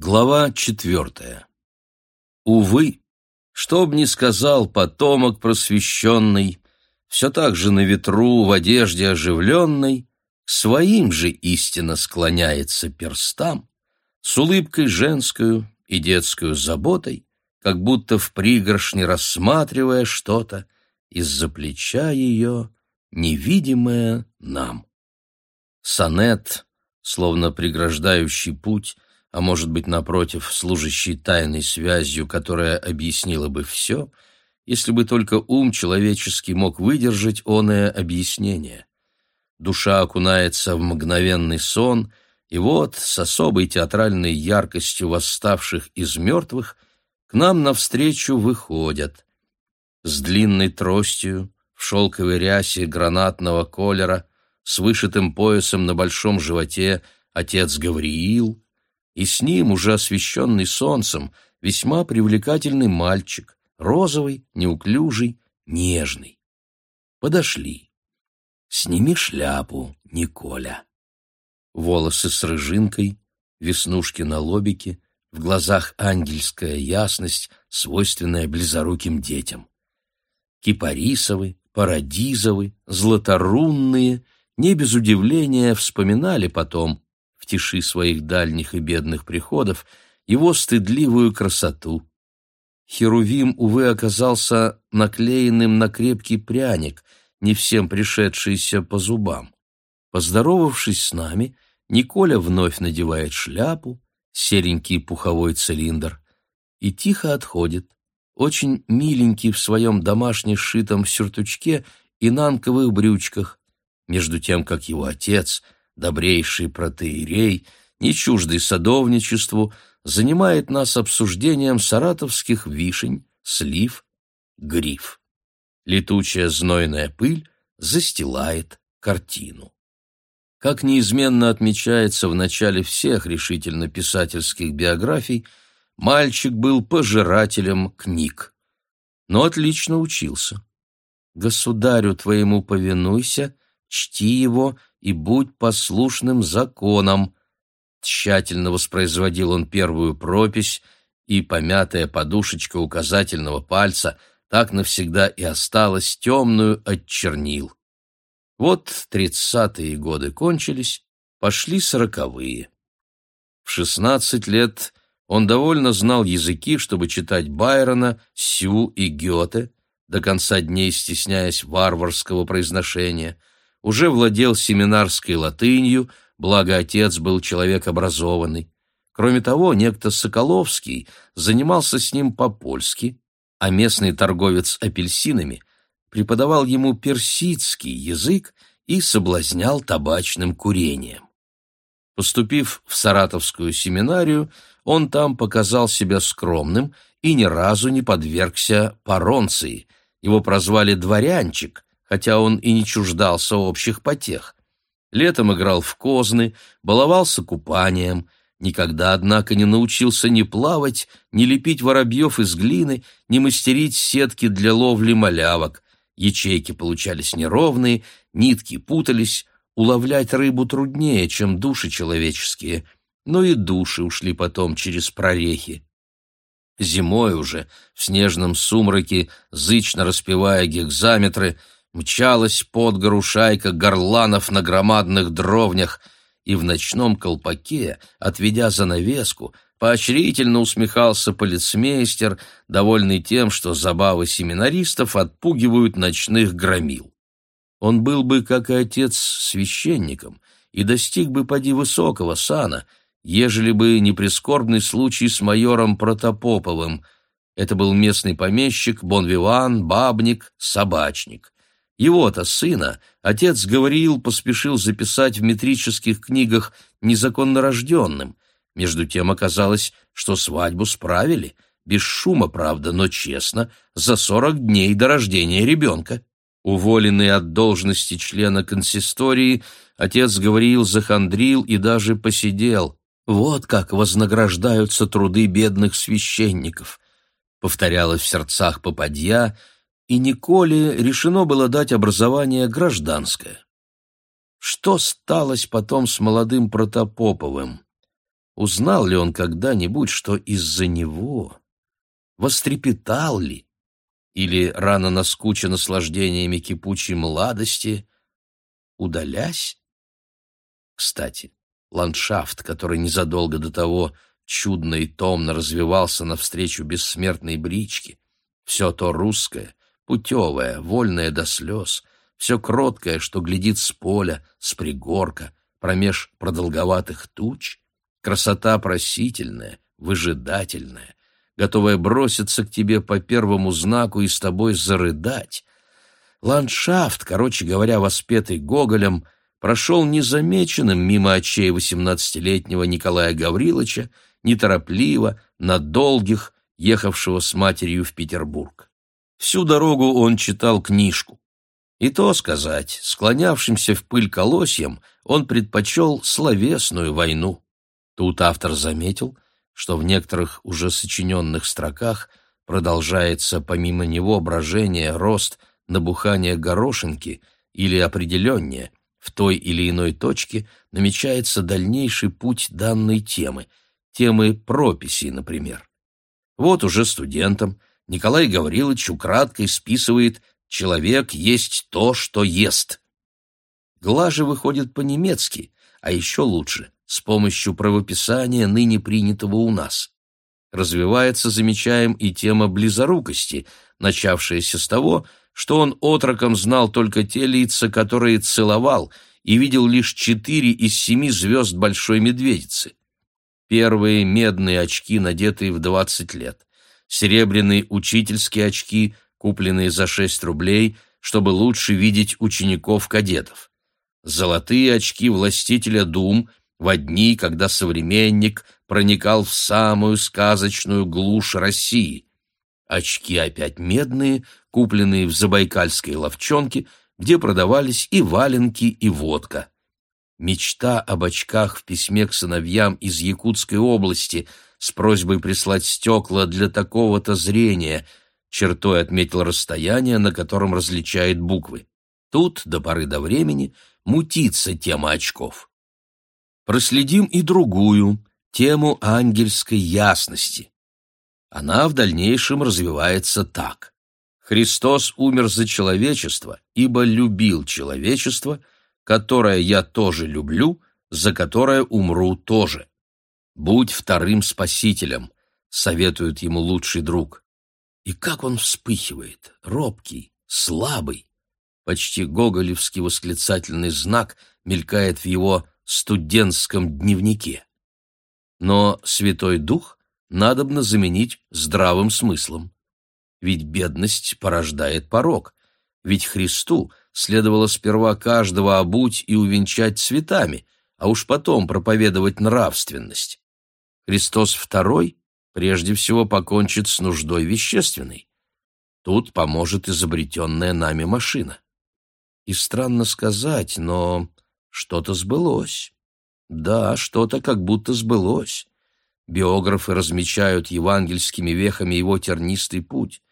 Глава четвертая. Увы, что б ни сказал потомок просвещенный, все так же на ветру, в одежде оживленной, своим же истинно склоняется перстам, с улыбкой женскую и детскую заботой, как будто в пригоршне рассматривая что-то, из-за плеча ее невидимое нам. Сонет, словно преграждающий путь, а может быть, напротив, служащий тайной связью, которая объяснила бы все, если бы только ум человеческий мог выдержать оное объяснение. Душа окунается в мгновенный сон, и вот с особой театральной яркостью восставших из мертвых к нам навстречу выходят. С длинной тростью, в шелковой рясе гранатного колера, с вышитым поясом на большом животе отец Гавриил — и с ним, уже освещенный солнцем, весьма привлекательный мальчик, розовый, неуклюжий, нежный. Подошли. «Сними шляпу, Николя». Волосы с рыжинкой, веснушки на лобике, в глазах ангельская ясность, свойственная близоруким детям. Кипарисовы, парадизовы, златорунные, не без удивления вспоминали потом, тиши своих дальних и бедных приходов его стыдливую красоту. Херувим, увы, оказался наклеенным на крепкий пряник, не всем пришедшийся по зубам. Поздоровавшись с нами, Николя вновь надевает шляпу, серенький пуховой цилиндр и тихо отходит, очень миленький в своем домашне сшитом сюртучке и нанковых брючках, между тем, как его отец — добрейший протеерей, не чуждый садовничеству, занимает нас обсуждением саратовских вишень, слив, гриф. Летучая знойная пыль застилает картину. Как неизменно отмечается в начале всех решительно писательских биографий, мальчик был пожирателем книг, но отлично учился. «Государю твоему повинуйся, чти его и будь послушным законам. Тщательно воспроизводил он первую пропись, и помятая подушечка указательного пальца так навсегда и осталась темную от чернил. Вот тридцатые годы кончились, пошли сороковые. В шестнадцать лет он довольно знал языки, чтобы читать Байрона, Сю и Гёте, до конца дней стесняясь варварского произношения — уже владел семинарской латынью, благо отец был человек образованный. Кроме того, некто Соколовский занимался с ним по-польски, а местный торговец апельсинами преподавал ему персидский язык и соблазнял табачным курением. Поступив в Саратовскую семинарию, он там показал себя скромным и ни разу не подвергся паронции. Его прозвали «дворянчик», хотя он и не чуждался общих потех. Летом играл в козны, баловался купанием, никогда, однако, не научился ни плавать, ни лепить воробьев из глины, ни мастерить сетки для ловли малявок. Ячейки получались неровные, нитки путались, уловлять рыбу труднее, чем души человеческие, но и души ушли потом через прорехи. Зимой уже, в снежном сумраке, зычно распевая гекзаметры, мчалась под гору шайка горланов на громадных дровнях, и в ночном колпаке, отведя занавеску, поощрительно усмехался полицмейстер, довольный тем, что забавы семинаристов отпугивают ночных громил. Он был бы, как и отец, священником и достиг бы поди высокого сана, ежели бы не прискорбный случай с майором Протопоповым. Это был местный помещик, бонвиван, бабник, собачник. Его-то сына отец Гавриил поспешил записать в метрических книгах незаконно рожденным. Между тем оказалось, что свадьбу справили, без шума, правда, но честно, за сорок дней до рождения ребенка. Уволенный от должности члена консистории, отец Гавриил захандрил и даже посидел. Вот как вознаграждаются труды бедных священников. Повторялось в сердцах попадья — и Николе решено было дать образование гражданское. Что сталось потом с молодым Протопоповым? Узнал ли он когда-нибудь, что из-за него? Вострепетал ли? Или рано наскуча наслаждениями кипучей младости, удалясь? Кстати, ландшафт, который незадолго до того чудно и томно развивался навстречу бессмертной бричке, все то русское, путевое, вольное до слез, все кроткое, что глядит с поля, с пригорка, промеж продолговатых туч, красота просительная, выжидательная, готовая броситься к тебе по первому знаку и с тобой зарыдать. Ландшафт, короче говоря, воспетый Гоголем, прошел незамеченным мимо очей восемнадцатилетнего Николая Гавриловича, неторопливо, на долгих, ехавшего с матерью в Петербург. Всю дорогу он читал книжку. И то сказать, склонявшимся в пыль колосьям, он предпочел словесную войну. Тут автор заметил, что в некоторых уже сочиненных строках продолжается помимо него брожение, рост, набухание горошинки или определеннее, в той или иной точке намечается дальнейший путь данной темы, темы прописей, например. Вот уже студентам Николай Гаврилович украдкой списывает «человек есть то, что ест». Глаже выходит по-немецки, а еще лучше – с помощью правописания, ныне принятого у нас. Развивается, замечаем, и тема близорукости, начавшаяся с того, что он отроком знал только те лица, которые целовал, и видел лишь четыре из семи звезд Большой Медведицы. Первые медные очки, надетые в двадцать лет. Серебряные учительские очки, купленные за шесть рублей, чтобы лучше видеть учеников-кадетов. Золотые очки властителя дум в дни, когда современник проникал в самую сказочную глушь России. Очки опять медные, купленные в забайкальской ловчонке, где продавались и валенки, и водка. Мечта об очках в письме к сыновьям из Якутской области с просьбой прислать стекла для такого-то зрения, чертой отметил расстояние, на котором различает буквы. Тут, до поры до времени, мутится тема очков. Проследим и другую, тему ангельской ясности. Она в дальнейшем развивается так. Христос умер за человечество, ибо любил человечество – которое я тоже люблю, за которое умру тоже. Будь вторым спасителем, советует ему лучший друг. И как он вспыхивает, робкий, слабый. Почти гоголевский восклицательный знак мелькает в его студентском дневнике. Но Святой Дух надобно заменить здравым смыслом. Ведь бедность порождает порог, ведь Христу следовало сперва каждого обуть и увенчать цветами, а уж потом проповедовать нравственность. Христос II прежде всего покончит с нуждой вещественной. Тут поможет изобретенная нами машина. И странно сказать, но что-то сбылось. Да, что-то как будто сбылось. Биографы размечают евангельскими вехами его тернистый путь.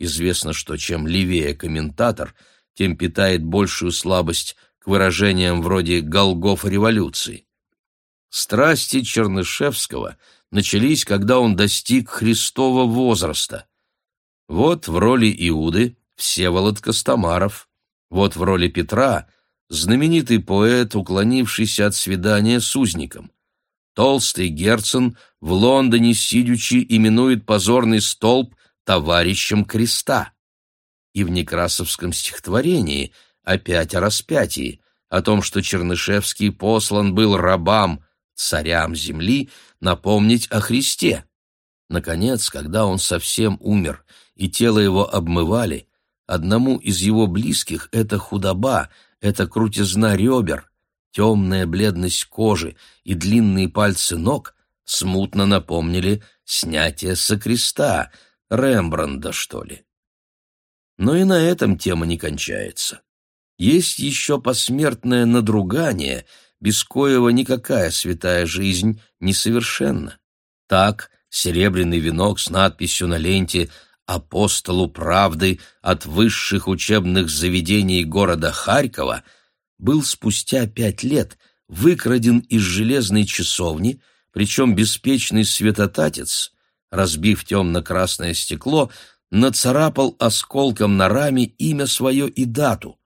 Известно, что чем левее комментатор — тем питает большую слабость к выражениям вроде «Голгоф революции». Страсти Чернышевского начались, когда он достиг Христова возраста. Вот в роли Иуды Всеволод Костомаров, вот в роли Петра знаменитый поэт, уклонившийся от свидания с узником. Толстый Герцен в Лондоне сидячи именует позорный столб товарищем креста и в некрасовском стихотворении опять о распятии, о том, что Чернышевский послан был рабам, царям земли, напомнить о Христе. Наконец, когда он совсем умер, и тело его обмывали, одному из его близких эта худоба, эта крутизна ребер, темная бледность кожи и длинные пальцы ног смутно напомнили снятие со креста, Рембранда, что ли. Но и на этом тема не кончается. Есть еще посмертное надругание, без коего никакая святая жизнь несовершенна. Так, серебряный венок с надписью на ленте «Апостолу правды от высших учебных заведений города Харькова» был спустя пять лет выкраден из железной часовни, причем беспечный светотатец, разбив темно-красное стекло, нацарапал осколком на раме имя свое и дату.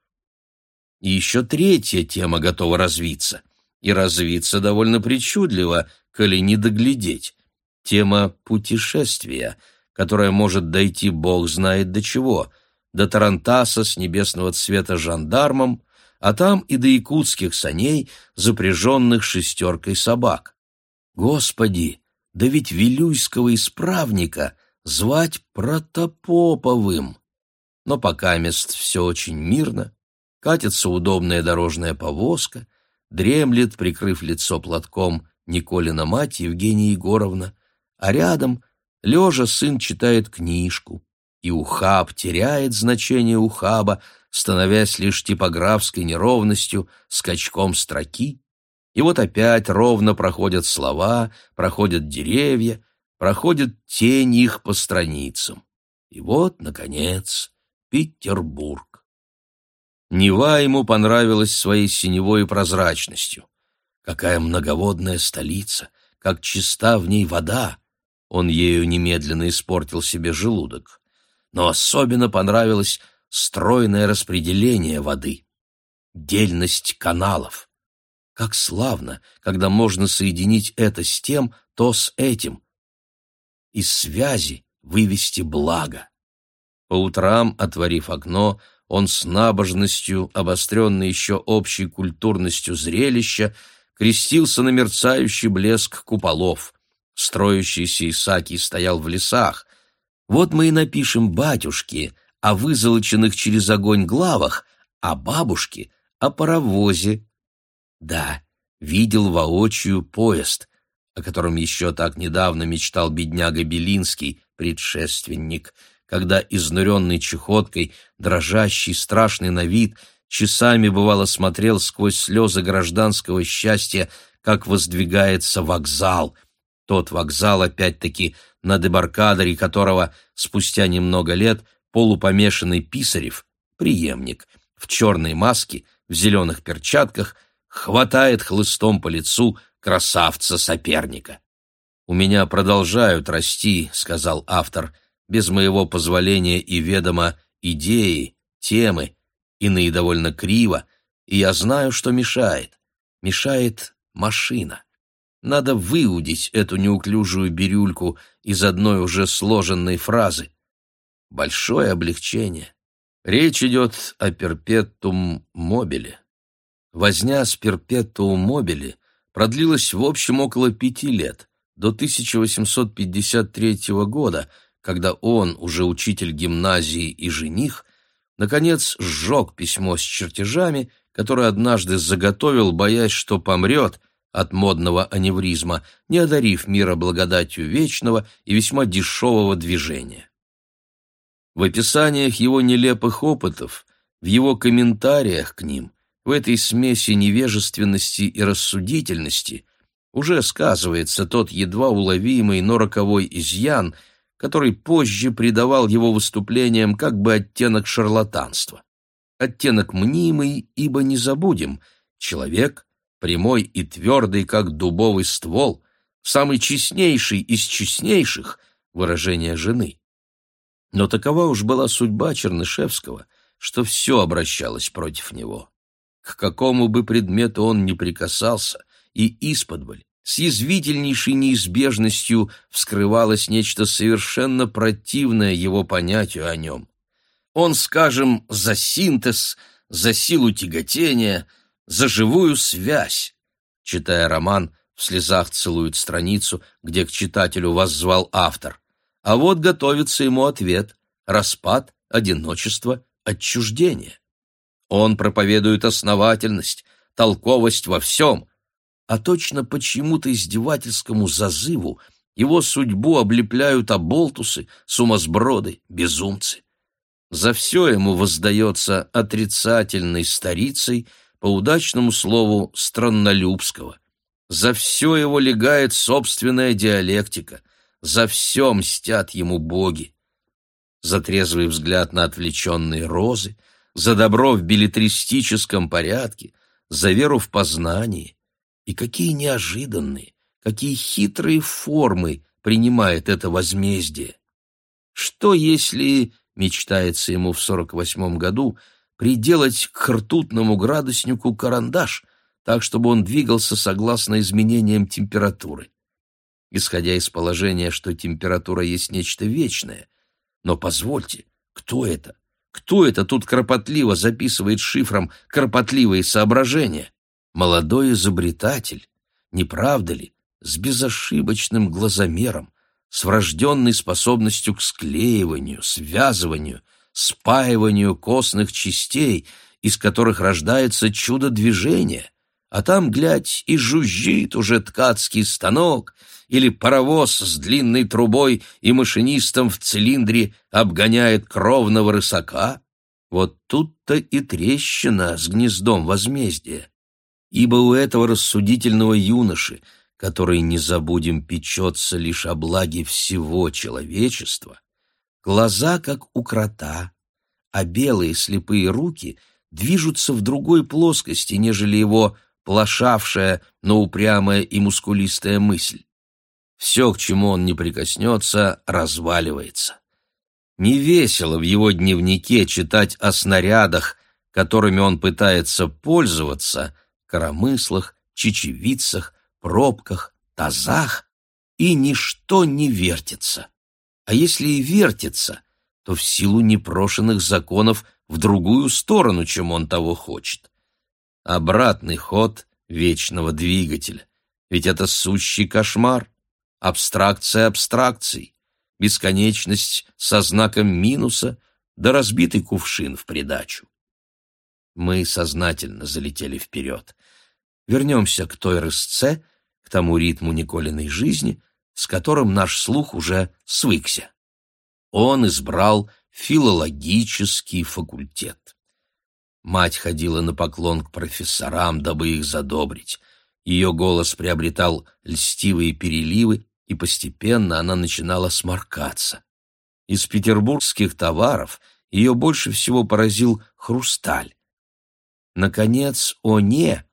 И еще третья тема готова развиться, и развиться довольно причудливо, коли не доглядеть. Тема путешествия, которая может дойти бог знает до чего, до Тарантаса с небесного цвета жандармом, а там и до якутских саней, запряженных шестеркой собак. Господи, да ведь Вилюйского исправника звать Протопоповым! Но пока мест все очень мирно, катится удобная дорожная повозка, дремлет, прикрыв лицо платком, Николина мать Евгения Егоровна, а рядом, лежа, сын читает книжку, и ухаб теряет значение ухаба, становясь лишь типографской неровностью, скачком строки, и вот опять ровно проходят слова, проходят деревья, проходит тень их по страницам. И вот, наконец, Петербург. Нева ему понравилась своей синевой прозрачностью. Какая многоводная столица, как чиста в ней вода. Он ею немедленно испортил себе желудок. Но особенно понравилось стройное распределение воды, дельность каналов. Как славно, когда можно соединить это с тем, то с этим. Из связи вывести благо. По утрам, отворив окно, он с набожностью, обостренной еще общей культурностью зрелища, крестился на мерцающий блеск куполов. Строящийся Исаакий стоял в лесах. Вот мы и напишем батюшке о вызолоченных через огонь главах, а бабушке о паровозе. Да, видел воочию поезд, о котором еще так недавно мечтал бедняга Белинский, предшественник, когда изнуренный чехоткой, дрожащий, страшный на вид, часами бывало смотрел сквозь слезы гражданского счастья, как воздвигается вокзал. Тот вокзал, опять-таки, на дебаркадере которого спустя немного лет полупомешанный Писарев, преемник, в черной маске, в зеленых перчатках, хватает хлыстом по лицу красавца-соперника. «У меня продолжают расти», — сказал автор, — «без моего позволения и ведома идеи, темы, иные довольно криво, и я знаю, что мешает. Мешает машина. Надо выудить эту неуклюжую бирюльку из одной уже сложенной фразы. Большое облегчение. Речь идет о перпетум мобиле. Возня с перпетум мобиле продлилась в общем около пяти лет, до 1853 года, когда он, уже учитель гимназии и жених, наконец сжег письмо с чертежами, которое однажды заготовил, боясь, что помрет от модного аневризма, не одарив мира благодатью вечного и весьма дешевого движения. В описаниях его нелепых опытов, в его комментариях к ним, в этой смеси невежественности и рассудительности уже сказывается тот едва уловимый, но роковой изъян – который позже придавал его выступлениям как бы оттенок шарлатанства. Оттенок мнимый, ибо не забудем, человек, прямой и твердый, как дубовый ствол, самый честнейший из честнейших, выражение жены. Но такова уж была судьба Чернышевского, что все обращалось против него. К какому бы предмету он ни прикасался, и исподволь, с язвительнейшей неизбежностью вскрывалось нечто совершенно противное его понятию о нем. Он, скажем, за синтез, за силу тяготения, за живую связь. Читая роман, в слезах целует страницу, где к читателю воззвал автор. А вот готовится ему ответ — распад, одиночество, отчуждение. Он проповедует основательность, толковость во всем, а точно почему-то издевательскому зазыву его судьбу облепляют оболтусы, сумасброды, безумцы. За все ему воздается отрицательной старицей, по удачному слову страннолюбского. За все его легает собственная диалектика, за все мстят ему боги. За трезвый взгляд на отвлеченные розы, за добро в билетристическом порядке, за веру в познание, и какие неожиданные, какие хитрые формы принимает это возмездие. Что если, мечтается ему в сорок восьмом году, приделать к ртутному градуснику карандаш, так, чтобы он двигался согласно изменениям температуры? Исходя из положения, что температура есть нечто вечное. Но позвольте, кто это? Кто это тут кропотливо записывает шифром кропотливые соображения? Молодой изобретатель, не правда ли, с безошибочным глазомером, с врожденной способностью к склеиванию, связыванию, спаиванию костных частей, из которых рождается чудо движения, а там, глядь, и жужжит уже ткацкий станок или паровоз с длинной трубой и машинистом в цилиндре обгоняет кровного рысака. Вот тут-то и трещина с гнездом возмездия. Ибо у этого рассудительного юноши, который, не забудем, печется лишь о благе всего человечества, глаза, как у крота, а белые слепые руки движутся в другой плоскости, нежели его плашавшая, но упрямая и мускулистая мысль. Все, к чему он не прикоснется, разваливается. Не весело в его дневнике читать о снарядах, которыми он пытается пользоваться, коромыслах, чечевицах, пробках, тазах, и ничто не вертится. А если и вертится, то в силу непрошенных законов в другую сторону, чем он того хочет. Обратный ход вечного двигателя. Ведь это сущий кошмар, абстракция абстракций, бесконечность со знаком минуса да разбитый кувшин в придачу. Мы сознательно залетели вперед. Вернемся к той рысце, к тому ритму Николиной жизни, с которым наш слух уже свыкся. Он избрал филологический факультет. Мать ходила на поклон к профессорам, дабы их задобрить. Ее голос приобретал льстивые переливы, и постепенно она начинала сморкаться. Из петербургских товаров ее больше всего поразил хрусталь. Наконец, о не,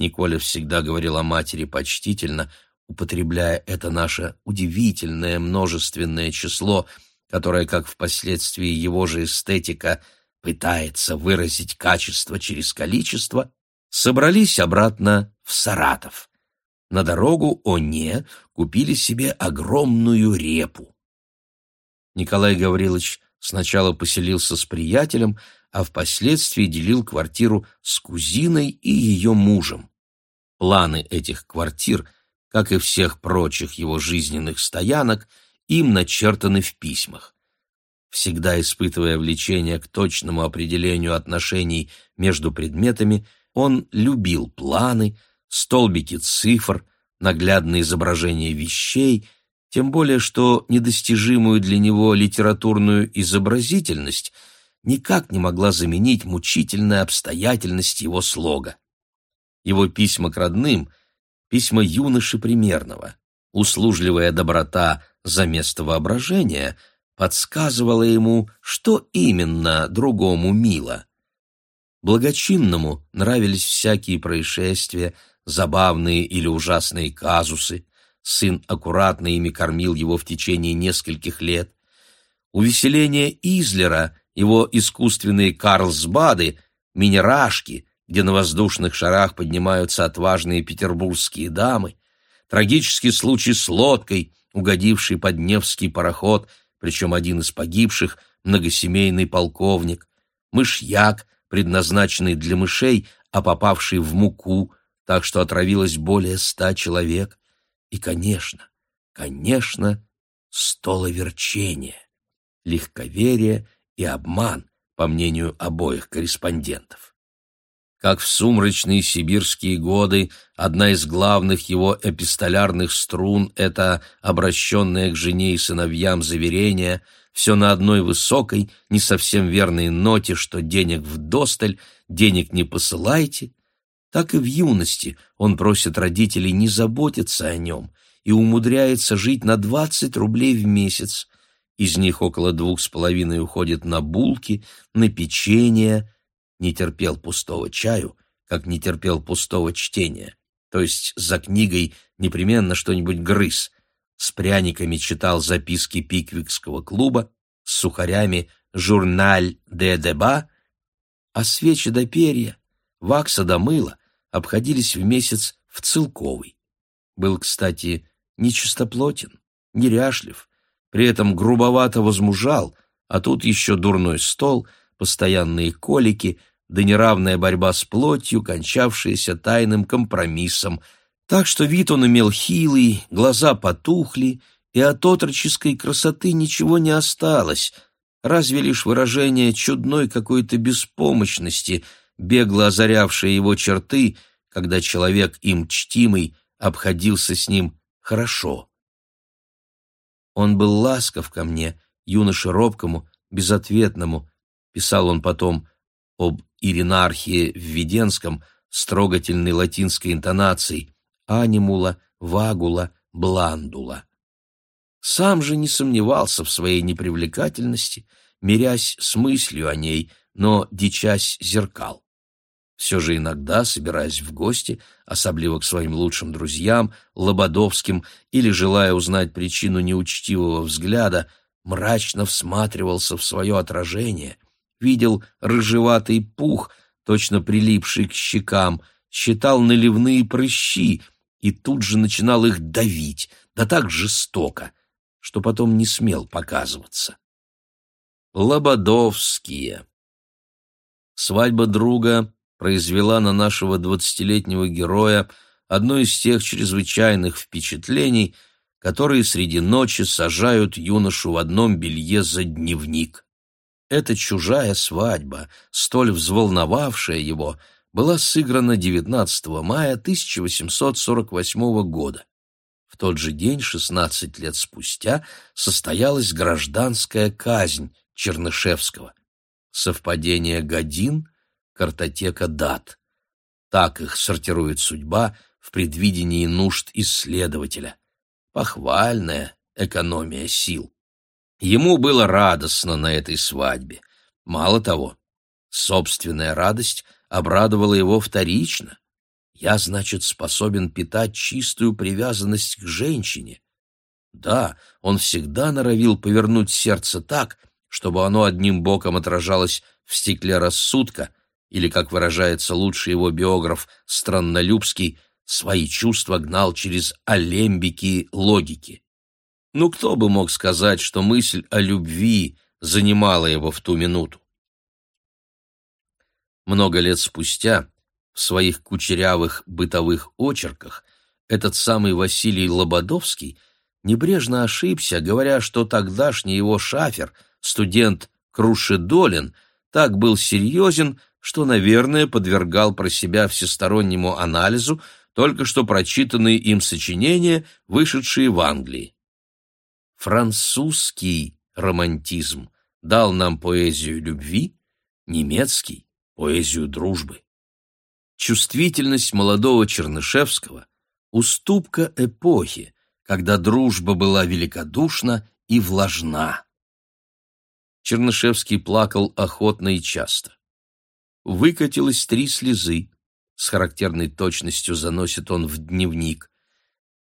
Николя всегда говорил о матери почтительно, употребляя это наше удивительное множественное число, которое, как впоследствии его же эстетика, пытается выразить качество через количество, собрались обратно в Саратов. На дорогу Оне купили себе огромную репу. Николай Гаврилович сначала поселился с приятелем, а впоследствии делил квартиру с кузиной и ее мужем. Планы этих квартир, как и всех прочих его жизненных стоянок, им начертаны в письмах. Всегда испытывая влечение к точному определению отношений между предметами, он любил планы, столбики цифр, наглядные изображения вещей, тем более что недостижимую для него литературную изобразительность – никак не могла заменить мучительная обстоятельность его слога. Его письма к родным — письма юноши примерного. Услужливая доброта за место воображения подсказывала ему, что именно другому мило. Благочинному нравились всякие происшествия, забавные или ужасные казусы. Сын аккуратно ими кормил его в течение нескольких лет. Увеселение Излера его искусственные Карлсбады, минерашки, где на воздушных шарах поднимаются отважные петербургские дамы, трагический случай с лодкой, угодивший под Невский пароход, причем один из погибших — многосемейный полковник, мышьяк, предназначенный для мышей, а попавший в муку, так что отравилось более ста человек, и, конечно, конечно, столоверчение, легковерие и обман, по мнению обоих корреспондентов. Как в сумрачные сибирские годы одна из главных его эпистолярных струн — это обращенное к жене и сыновьям заверение, все на одной высокой, не совсем верной ноте, что денег вдосталь, денег не посылайте, так и в юности он просит родителей не заботиться о нем и умудряется жить на 20 рублей в месяц, из них около двух с половиной уходит на булки, на печенье. Не терпел пустого чаю, как не терпел пустого чтения. то есть за книгой непременно что-нибудь грыз. С пряниками читал записки пиквикского клуба, с сухарями «Журналь де деба», а свечи до перья, вакса до мыла обходились в месяц в Целковый. Был, кстати, нечистоплотен, неряшлив, при этом грубовато возмужал, а тут еще дурной стол, постоянные колики, да неравная борьба с плотью, кончавшаяся тайным компромиссом, так что вид он имел хилый, глаза потухли, и от отроческой красоты ничего не осталось, разве лишь выражение чудной какой-то беспомощности, бегло озарявшее его черты, когда человек им чтимый обходился с ним хорошо. Он был ласков ко мне, юноше робкому, безответному, писал он потом об Иринархии в Веденском с трогательной латинской интонацией «анимула, вагула, бландула». Сам же не сомневался в своей непривлекательности, мирясь с мыслью о ней, но дичась зеркал. Все же иногда, собираясь в гости, особливо к своим лучшим друзьям, Лободовским, или желая узнать причину неучтивого взгляда, мрачно всматривался в свое отражение, видел рыжеватый пух, точно прилипший к щекам, считал наливные прыщи и тут же начинал их давить, да так жестоко, что потом не смел показываться. Лободовские Свадьба друга произвела на нашего двадцатилетнего героя одно из тех чрезвычайных впечатлений, которые среди ночи сажают юношу в одном белье за дневник. Эта чужая свадьба, столь взволновавшая его, была сыграна 19 мая 1848 года. В тот же день, 16 лет спустя, состоялась гражданская казнь Чернышевского. Совпадение годин картотека дат. Так их сортирует судьба в предвидении нужд исследователя. Похвальная экономия сил. Ему было радостно на этой свадьбе. Мало того, собственная радость обрадовала его вторично. Я, значит, способен питать чистую привязанность к женщине. Да, он всегда норовил повернуть сердце так, чтобы оно одним боком отражалось в стекле рассудка, или, как выражается лучший его биограф Страннолюбский, свои чувства гнал через алембики логики. Ну кто бы мог сказать, что мысль о любви занимала его в ту минуту? Много лет спустя, в своих кучерявых бытовых очерках, этот самый Василий Лободовский небрежно ошибся, говоря, что тогдашний его шафер, студент Крушедолин, так был серьезен, что, наверное, подвергал про себя всестороннему анализу только что прочитанные им сочинения, вышедшие в Англии. Французский романтизм дал нам поэзию любви, немецкий — поэзию дружбы. Чувствительность молодого Чернышевского — уступка эпохи, когда дружба была великодушна и влажна. Чернышевский плакал охотно и часто выкатилось три слезы. С характерной точностью заносит он в дневник.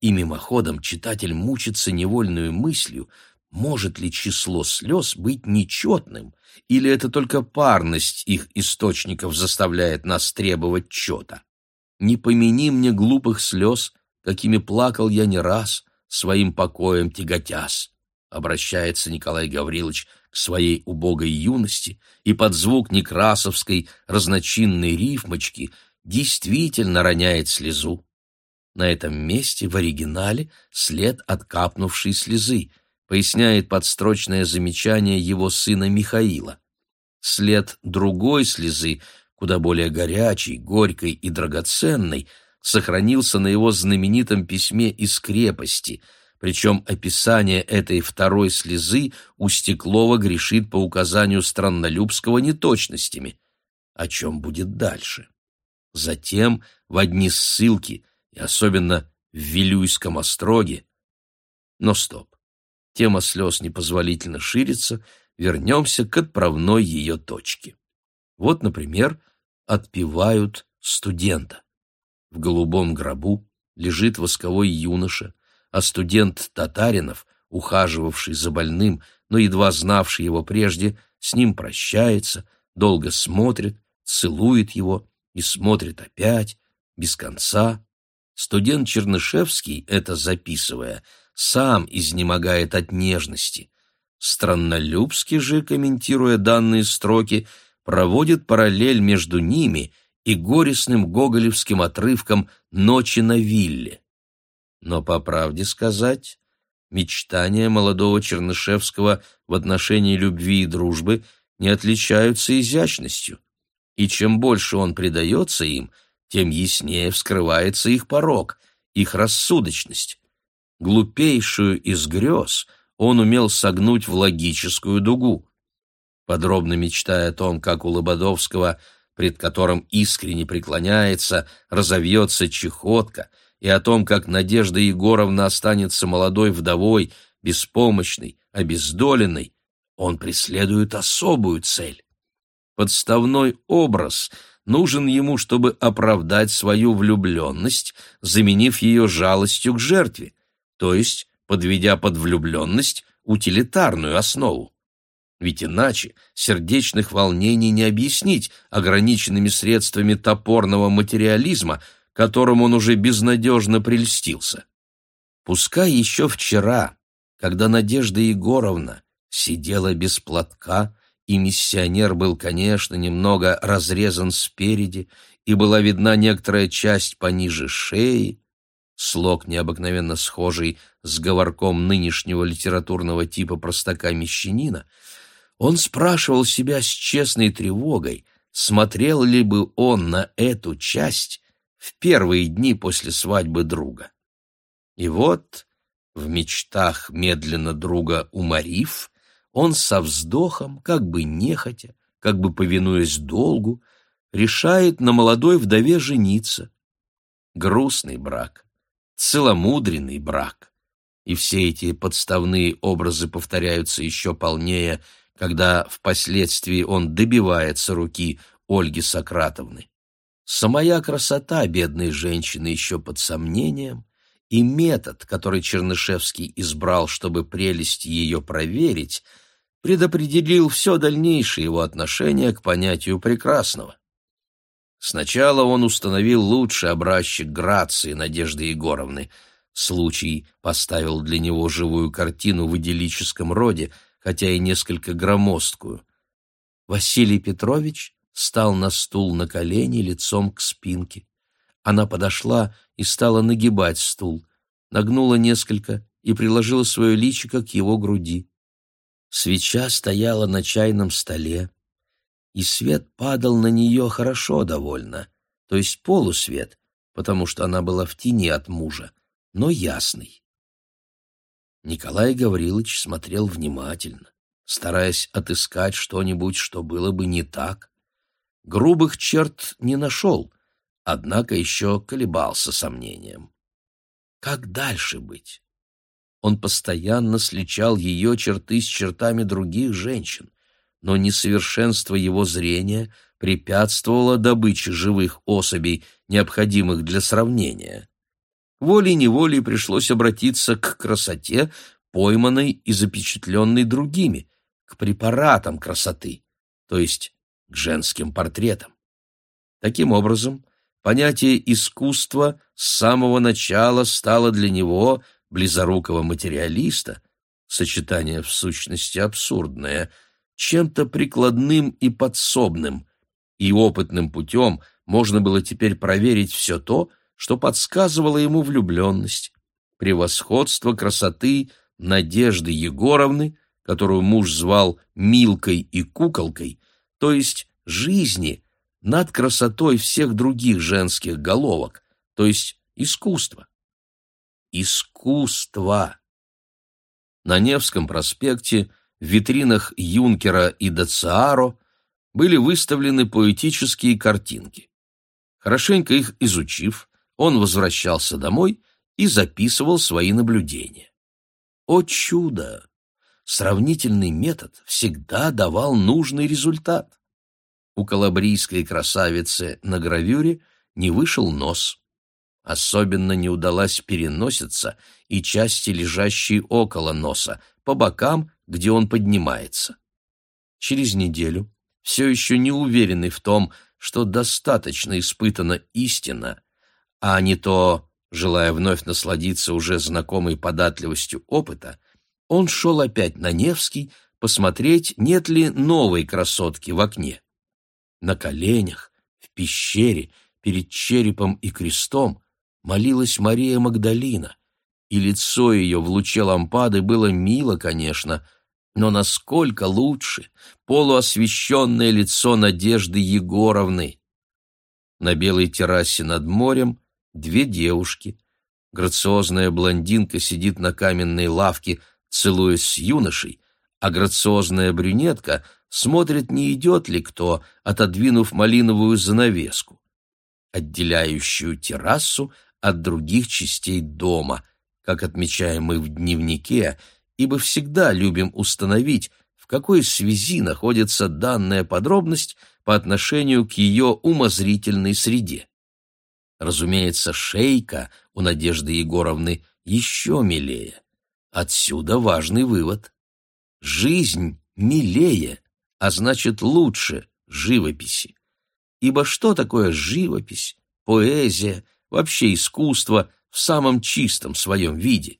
И мимоходом читатель мучится невольную мыслью, может ли число слез быть нечетным, или это только парность их источников заставляет нас требовать чета. Не помяни мне глупых слез, какими плакал я не раз, своим покоем тяготясь обращается Николай Гаврилович к своей убогой юности и под звук некрасовской разночинной рифмочки действительно роняет слезу. На этом месте в оригинале след от капнувшей слезы, поясняет подстрочное замечание его сына Михаила. След другой слезы, куда более горячей, горькой и драгоценной, сохранился на его знаменитом письме из крепости – причем описание этой второй слезы у Стеклова грешит по указанию Страннолюбского неточностями. О чем будет дальше? Затем в одни ссылки, и особенно в Вилюйском остроге. Но стоп. Тема слез непозволительно ширится, вернемся к отправной ее точке. Вот, например, отпевают студента. В голубом гробу лежит восковой юноша, а студент Татаринов, ухаживавший за больным, но едва знавший его прежде, с ним прощается, долго смотрит, целует его и смотрит опять, без конца. Студент Чернышевский, это записывая, сам изнемогает от нежности. Страннолюбский же, комментируя данные строки, проводит параллель между ними и горестным гоголевским отрывком «Ночи на вилле». Но, по правде сказать, мечтания молодого Чернышевского в отношении любви и дружбы не отличаются изящностью, и чем больше он предается им, тем яснее вскрывается их порог, их рассудочность. Глупейшую из грез он умел согнуть в логическую дугу. Подробно мечтая о том, как у Лободовского, пред которым искренне преклоняется, разовьется чехотка — и о том, как Надежда Егоровна останется молодой вдовой, беспомощной, обездоленной, он преследует особую цель. Подставной образ нужен ему, чтобы оправдать свою влюбленность, заменив ее жалостью к жертве, то есть подведя под влюбленность утилитарную основу. Ведь иначе сердечных волнений не объяснить ограниченными средствами топорного материализма, которым он уже безнадежно прельстился. Пускай еще вчера, когда Надежда Егоровна сидела без платка, и миссионер был, конечно, немного разрезан спереди, и была видна некоторая часть пониже шеи, слог необыкновенно схожий с говорком нынешнего литературного типа простака-мещанина, он спрашивал себя с честной тревогой, смотрел ли бы он на эту часть в первые дни после свадьбы друга. И вот, в мечтах медленно друга уморив, он со вздохом, как бы нехотя, как бы повинуясь долгу, решает на молодой вдове жениться. Грустный брак, целомудренный брак. И все эти подставные образы повторяются еще полнее, когда впоследствии он добивается руки Ольги Сократовны. Самая красота бедной женщины еще под сомнением, и метод, который Чернышевский избрал, чтобы прелесть ее проверить, предопределил все дальнейшее его отношение к понятию прекрасного. Сначала он установил лучший образчик грации Надежды Егоровны. Случай поставил для него живую картину в идиллическом роде, хотя и несколько громоздкую. Василий Петрович стал на стул на колени лицом к спинке. Она подошла и стала нагибать стул, нагнула несколько и приложила свое личико к его груди. Свеча стояла на чайном столе, и свет падал на нее хорошо довольно, то есть полусвет, потому что она была в тени от мужа, но ясный. Николай Гаврилович смотрел внимательно, стараясь отыскать что-нибудь, что было бы не так, Грубых черт не нашел, однако еще колебался сомнением. Как дальше быть? Он постоянно сличал ее черты с чертами других женщин, но несовершенство его зрения препятствовало добыче живых особей, необходимых для сравнения. Волей-неволей пришлось обратиться к красоте, пойманной и запечатленной другими, к препаратам красоты, то есть к женским портретам. Таким образом, понятие искусства с самого начала стало для него, близорукого материалиста, сочетание в сущности абсурдное, чем-то прикладным и подсобным, и опытным путем можно было теперь проверить все то, что подсказывало ему влюбленность, превосходство красоты Надежды Егоровны, которую муж звал Милкой и Куколкой, то есть жизни, над красотой всех других женских головок, то есть искусство. Искусство! На Невском проспекте в витринах Юнкера и Дациаро были выставлены поэтические картинки. Хорошенько их изучив, он возвращался домой и записывал свои наблюдения. О чудо! сравнительный метод всегда давал нужный результат. У калабрийской красавицы на гравюре не вышел нос, Особенно не удалась переносица и части, лежащие около носа, по бокам, где он поднимается. Через неделю, все еще не уверенный в том, что достаточно испытана истина, а не то, желая вновь насладиться уже знакомой податливостью опыта, он шел опять на Невский посмотреть, нет ли новой красотки в окне. На коленях, в пещере, перед черепом и крестом молилась Мария Магдалина, и лицо ее в луче лампады было мило, конечно, но насколько лучше полуосвещенное лицо Надежды Егоровны. На белой террасе над морем две девушки. Грациозная блондинка сидит на каменной лавке, целуясь с юношей, а грациозная брюнетка смотрит, не идет ли кто, отодвинув малиновую занавеску, отделяющую террасу от других частей дома, как отмечаем мы в дневнике, ибо всегда любим установить, в какой связи находится данная подробность по отношению к ее умозрительной среде. Разумеется, шейка у Надежды Егоровны еще милее. Отсюда важный вывод. Жизнь милее, а значит лучше живописи. Ибо что такое живопись, поэзия, вообще искусство в самом чистом своем виде?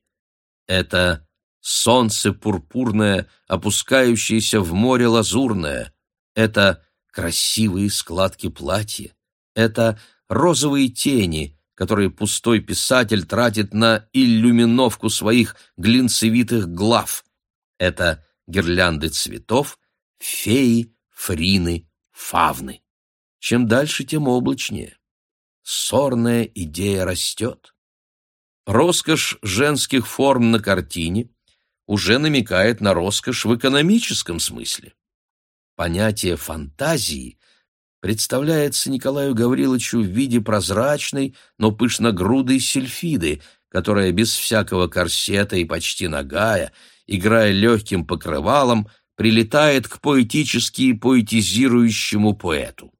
Это солнце пурпурное, опускающееся в море лазурное. Это красивые складки платья. Это розовые тени, которые пустой писатель тратит на иллюминовку своих глинцевитых глав. Это гирлянды цветов, феи, фрины, фавны. Чем дальше, тем облачнее. Сорная идея растет. Роскошь женских форм на картине уже намекает на роскошь в экономическом смысле. Понятие фантазии представляется Николаю Гавриловичу в виде прозрачной, но пышногрудой сельфиды, которая без всякого корсета и почти нагая, играя легким покрывалом, прилетает к поэтически поэтизирующему поэту.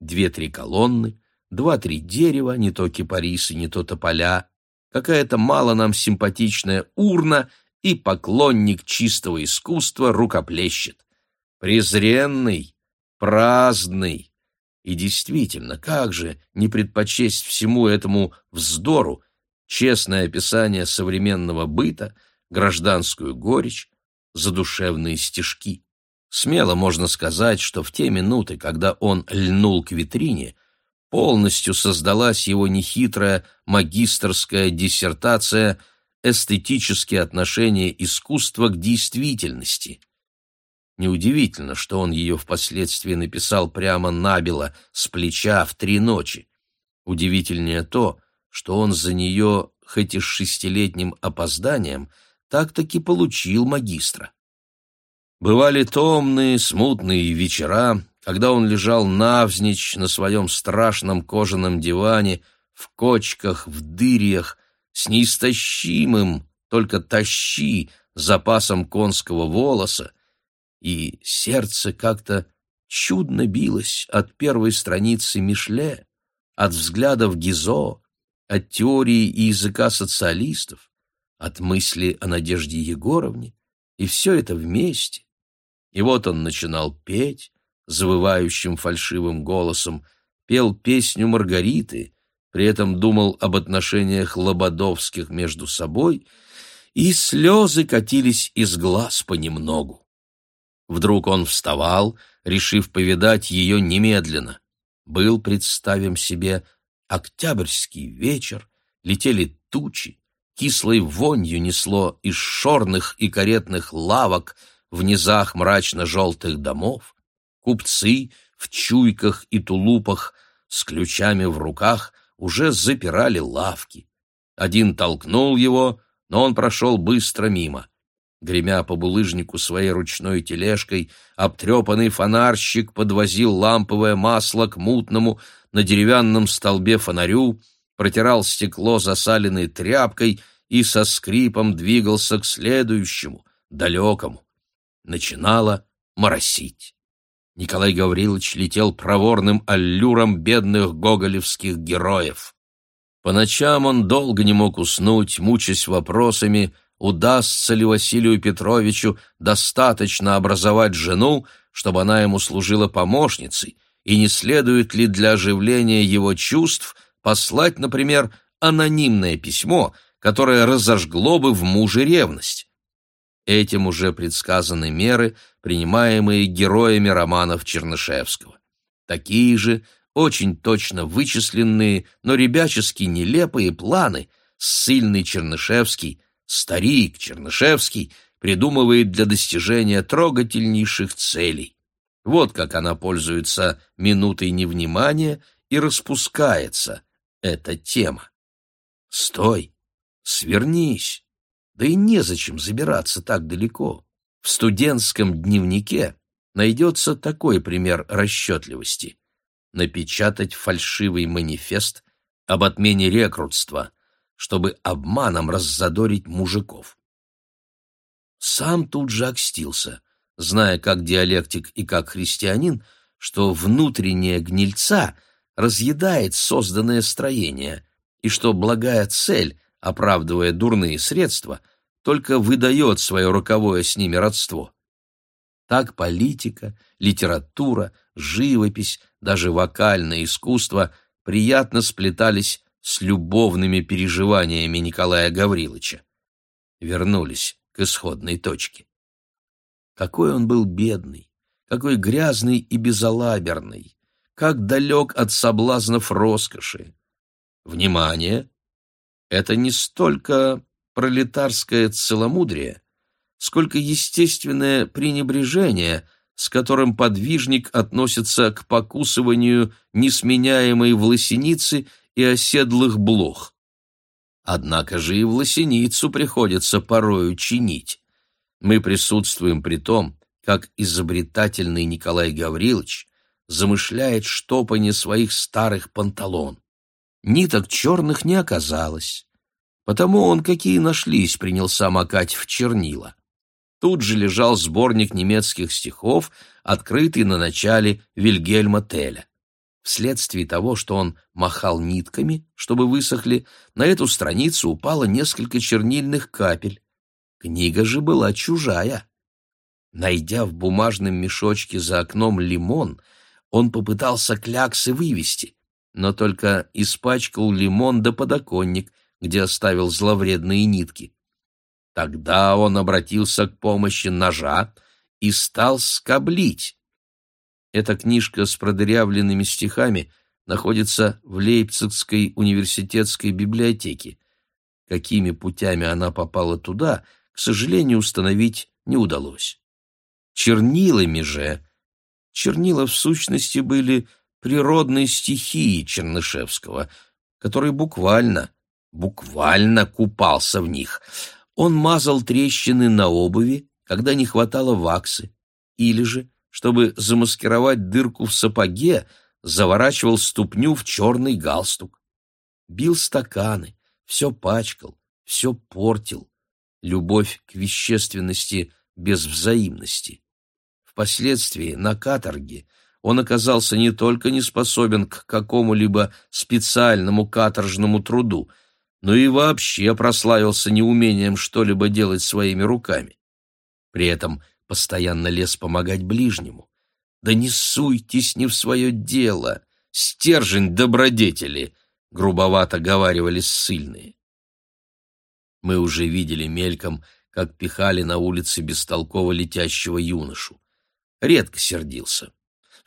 Две-три колонны, два-три дерева, не то кипарисы, не то тополя, какая-то мало нам симпатичная урна и поклонник чистого искусства рукоплещет. Презренный, праздный. И действительно, как же не предпочесть всему этому вздору честное описание современного быта, гражданскую горечь, задушевные стишки. Смело можно сказать, что в те минуты, когда он льнул к витрине, полностью создалась его нехитрая магистрская диссертация «Эстетические отношения искусства к действительности». Неудивительно, что он ее впоследствии написал прямо набело, с плеча, в три ночи. Удивительнее то, что он за нее, хоть и с шестилетним опозданием, так-таки получил магистра. Бывали томные, смутные вечера, когда он лежал навзничь на своем страшном кожаном диване, в кочках, в дырьях, с неистощимым, только тащи, запасом конского волоса, и сердце как-то чудно билось от первой страницы Мишле, от взглядов Гизо, от теории и языка социалистов, от мысли о Надежде Егоровне, и все это вместе. И вот он начинал петь, завывающим фальшивым голосом, пел песню Маргариты, при этом думал об отношениях Лободовских между собой, и слезы катились из глаз понемногу. Вдруг он вставал, решив повидать ее немедленно. Был, представим себе, октябрьский вечер, летели тучи, кислой вонью несло из шорных и каретных лавок в низах мрачно-желтых домов, купцы в чуйках и тулупах с ключами в руках уже запирали лавки. Один толкнул его, но он прошел быстро мимо. Гремя по булыжнику своей ручной тележкой, обтрепанный фонарщик подвозил ламповое масло к мутному на деревянном столбе фонарю, протирал стекло засаленной тряпкой и со скрипом двигался к следующему, далекому. Начинало моросить. Николай Гаврилович летел проворным аллюром бедных гоголевских героев. По ночам он долго не мог уснуть, мучаясь вопросами, удастся ли Василию Петровичу достаточно образовать жену, чтобы она ему служила помощницей, и не следует ли для оживления его чувств послать, например, анонимное письмо, которое разожгло бы в муже ревность. Этим уже предсказаны меры, принимаемые героями романов Чернышевского. Такие же очень точно вычисленные, но ребячески нелепые планы ссыльный Чернышевский, старик Чернышевский, придумывает для достижения трогательнейших целей. Вот как она пользуется минутой невнимания и распускается, эта тема. Стой, свернись, да и незачем забираться так далеко. В студентском дневнике найдется такой пример расчетливости напечатать фальшивый манифест об отмене рекрутства, чтобы обманом раззадорить мужиков. Сам тут же окстился, зная как диалектик и как христианин, что внутренняя гнильца разъедает созданное строение, и что благая цель, оправдывая дурные средства, только выдает свое роковое с ними родство. Так политика, литература, живопись, даже вокальное искусство приятно сплетались с любовными переживаниями Николая Гавриловича. Вернулись к исходной точке. Какой он был бедный, какой грязный и безалаберный, как далек от соблазнов роскоши. Внимание! Это не столько пролетарское целомудрие, сколько естественное пренебрежение, с которым подвижник относится к покусыванию несменяемой власеницы и оседлых блох. Однако же и власеницу приходится порою чинить. Мы присутствуем при том, как изобретательный Николай Гаврилович замышляет штопание своих старых панталон. Ниток черных не оказалось, потому он, какие нашлись, принялся макать в чернила. Тут же лежал сборник немецких стихов, открытый на начале Вильгельма Теля. Вследствие того, что он махал нитками, чтобы высохли, на эту страницу упало несколько чернильных капель. Книга же была чужая. Найдя в бумажном мешочке за окном лимон, он попытался кляксы вывести, но только испачкал лимон до подоконник, где оставил зловредные нитки. Тогда он обратился к помощи ножа и стал скоблить. Эта книжка с продырявленными стихами находится в Лейпцигской университетской библиотеке. Какими путями она попала туда, к сожалению, установить не удалось. Чернилами же... Чернила в сущности были природной стихией Чернышевского, который буквально, буквально купался в них — он мазал трещины на обуви, когда не хватало ваксы, или же, чтобы замаскировать дырку в сапоге, заворачивал ступню в черный галстук. Бил стаканы, все пачкал, все портил. Любовь к вещественности без взаимности. Впоследствии на каторге он оказался не только не способен к какому-либо специальному каторжному труду — но и вообще прославился неумением что-либо делать своими руками. При этом постоянно лез помогать ближнему. «Да не суйтесь не в свое дело! Стержень добродетели!» — грубовато говаривали ссыльные. Мы уже видели мельком, как пихали на улице бестолково летящего юношу. Редко сердился.